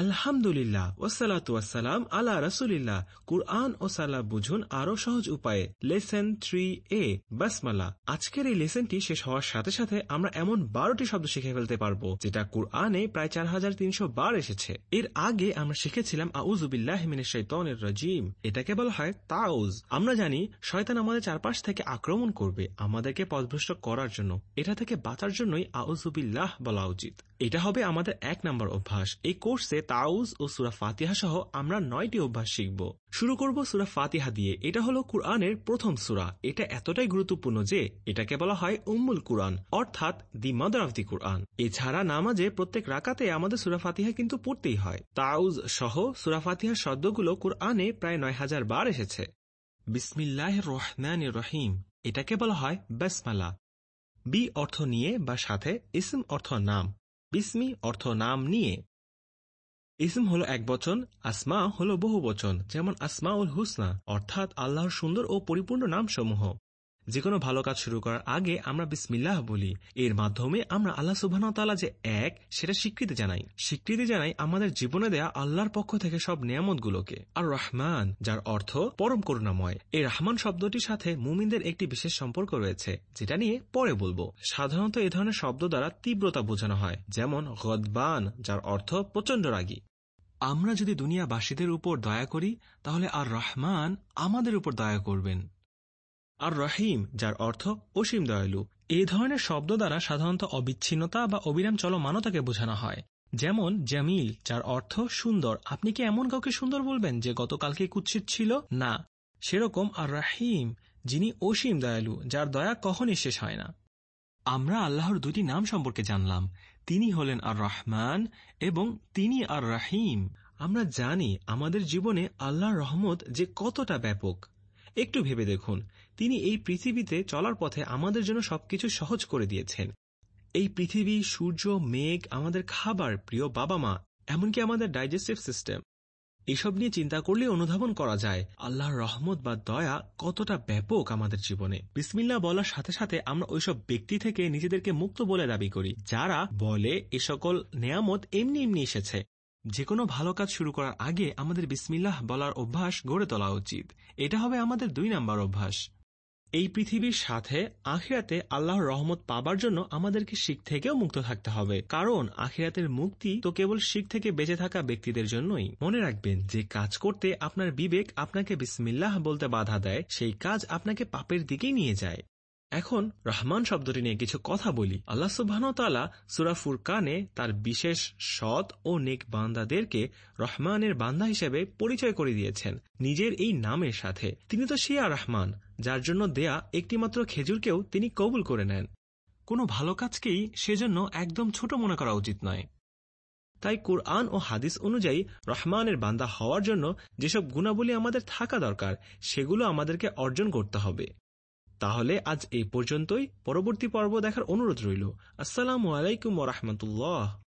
আলহামদুলিল্লাহ ওসালাতু ওয়াসালাম আলা রসুলিল্লাহ। কুরআন ও সালা বুঝুন আরও সহজ উপায়ে। লেসন থ্রি এ বাসমালা। আজকের এই লেসনটি শেষ হওয়ার সাথে সাথে আমরা এমন বারোটি শব্দ শিখে ফেলতে পারব, যেটা কুরআনে প্রায় চার হাজার তিনশো বার এসেছে। এর আগে আমরা শিখেছিলাম আউজুবিল্লাহ শৈতনের রাজিম। এটাকে বলা হয় তাউজ। আমরা জানি, শয়তান আমাদের চারপাশ থেকে আক্রমণ করবে আমাদেরকে পথভ্রষ্ট করার জন্য। এটা থেকে বাঁচার জন্যই আউজুবিল্লাহ বলা উচিত। এটা হবে আমাদের এক নম্বর অভ্যাস। এই কোর্সে তাউজ ও সুরা ফাতিহা সহ আমরা নয়টি অভ্যাস শিখব। শুরু করব সুরা ফাতিহা দিয়ে। এটা হলো কুরআনের প্রথম সুরা। এটা এতটাই গুরুত্বপূর্ণ যে এটাকে বলা হয় উম্মুল কুরআন, অর্থাৎ দি মাদার অফ দি কুরআন। এছাড়া নামাজে প্রত্যেক রাকাতে আমাদের সুরা ফাতিহা কিন্তু পড়তেই হয়। তাউজ সহ সুরা ফাতিহার শব্দগুলো কুরআনে প্রায় নয় হাজার বার এসেছে। বিসমিল্লাহ রহমান রহিম। এটাকে বলা হয় বেসমালা। বি অর্থ নিয়ে বা সাথে, ইসম অর্থ নাম। বিসমি অর্থ নাম নিয়ে। ইসম হলো এক বচন, আসমা হলো বহু বচন, যেমন আসমা উল হুসনা, অর্থাৎ আল্লাহর সুন্দর ও পরিপূর্ণ নাম সমূহ যে কোনো ভালো কাজ শুরু করার আগে আমরা বিসমিল্লাহ বলি। এর মাধ্যমে আমরা আল্লাহ সুবাহতাল্লাহ যে এক, সেটা স্বীকৃতি জানাই। স্বীকৃতি জানাই আমাদের জীবনে দেয়া আল্লাহর পক্ষ থেকে সব নিয়ামতগুলোকে। আর রহমান, যার অর্থ পরম করুণাময়। এই রহমান শব্দটির সাথে মুমিনদের একটি বিশেষ সম্পর্ক রয়েছে, যেটা নিয়ে পরে বলব। সাধারণত এ ধরনের শব্দ দ্বারা তীব্রতা বোঝানো হয়, যেমন গদবান, যার অর্থ প্রচণ্ড রাগী। আমরা যদি দুনিয়াবাসীদের উপর দয়া করি, তাহলে আর রহমান আমাদের উপর দয়া করবেন। আর রহিম যার অর্থ অসীম দয়ালু। এই ধরনের শব্দ দ্বারা সাধারণত অবিচ্ছিন্নতা বা অবিরাম চলমানতাকে বোঝানো হয়। যেমন, জামিল, যার অর্থ সুন্দর। আপনি কি এমন কাউকে সুন্দর বলবেন যে গতকালকে কুৎসিত ছিল? না। সেরকম আর রাহিম যিনি অসীম দয়ালু, যার দয়া কখনই শেষ হয় না। আমরা আল্লাহর দুটি নাম সম্পর্কে জানলাম। তিনি হলেন আর রহমান এবং তিনি আর রাহিম আমরা জানি, আমাদের জীবনে আল্লাহর রহমত যে কতটা ব্যাপক। একটু ভেবে দেখুন। তিনি এই পৃথিবীতে চলার পথে আমাদের জন্য সবকিছু সহজ করে দিয়েছেন। এই পৃথিবী, সূর্য, মেঘ, আমাদের খাবার, প্রিয় বাবা মা এমনকি আমাদের ডাইজেস্টিভ সিস্টেম। এসব নিয়ে চিন্তা করলে অনুধাবন করা যায়, আল্লাহর রহমত বা দয়া কতটা ব্যাপক আমাদের জীবনে। বিসমিল্লা বলার সাথে সাথে আমরা ওইসব ব্যক্তি থেকে নিজেদেরকে মুক্ত বলে দাবি করি, যারা বলে এ সকল নেয়ামত এমনি এমনি এসেছে। যে কোনো ভালো কাজ শুরু করার আগে আমাদের বিসমিল্লাহ বলার অভ্যাস গড়ে তোলা উচিত। এটা হবে আমাদের দুই নাম্বার অভ্যাস। এই পৃথিবীর সাথে আখিরাতে আল্লাহর রহমত পাবার জন্য আমাদেরকে শিখ থেকেও মুক্ত থাকতে হবে। কারণ আখিরাতের মুক্তি তো কেবল শিখ থেকে বেঁচে থাকা ব্যক্তিদের জন্যই। মনে রাখবেন, যে কাজ করতে আপনার বিবেক আপনাকে বিসমিল্লাহ বলতে বাধা দেয়, সেই কাজ আপনাকে পাপের দিকেই নিয়ে যায়। এখন রহমান শব্দটি নিয়ে কিছু কথা বলি। আল্লাহ সুবাহতালা সুরাফুর কানে তার বিশেষ সৎ ও নেক বান্দাদেরকে রহমানের বান্দা হিসেবে পরিচয় করে দিয়েছেন, নিজের এই নামের সাথে। তিনি তো শিয়া রহমান, যার জন্য দেয়া একটিমাত্র খেজুরকেও তিনি কবুল করে নেন। কোনো ভালো কাজকেই সেজন্য একদম ছোট মনে করা উচিত নয়। তাই কোরআন ও হাদিস অনুযায়ী রহমানের বান্দা হওয়ার জন্য যেসব গুণাবলী আমাদের থাকা দরকার, সেগুলো আমাদেরকে অর্জন করতে হবে। তাহলে আজ এই পর্যন্তই। পরবর্তী পর্ব দেখার অনুরোধ রইল। আসসালামু আলাইকুম রহমতুল্লাহ।